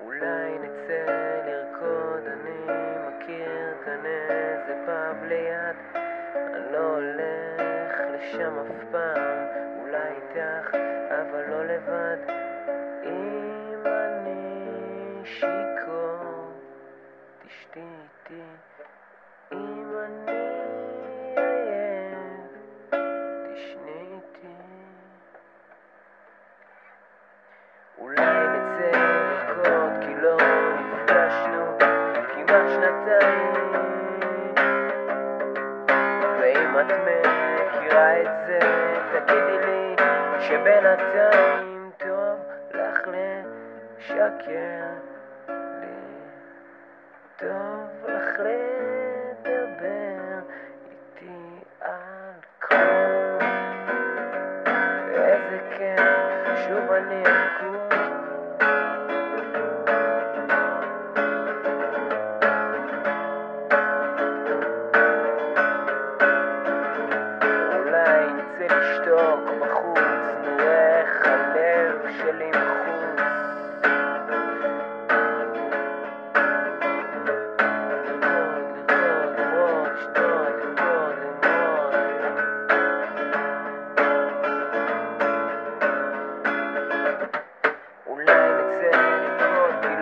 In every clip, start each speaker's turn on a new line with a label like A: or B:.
A: אולי נצא לרקוד, אני מכיר כאן איזה פאב ליד. אני לא הולך לשם אף פעם, אולי איתך, אבל לא לבד. אם אני שיכור, תשתי איתי. אם אני תשני איתי. אולי כמעט שנתיים. ואם את מכירה את זה תגידי לי שבינתיים טוב לך לשקר לי. טוב לך לדבר איתי על כל איזה כיף. שוב אני אקום לשתוק בחוץ, איך הלב שלי מחוץ.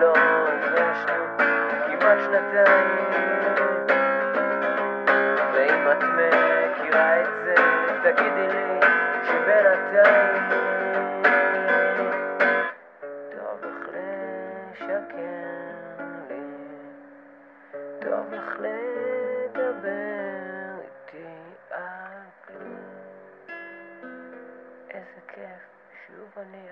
A: לא ואם את מכירה את זה, תגידי לי טוב לך לדבר איתי על כלום. איזה כיף, שוב אני...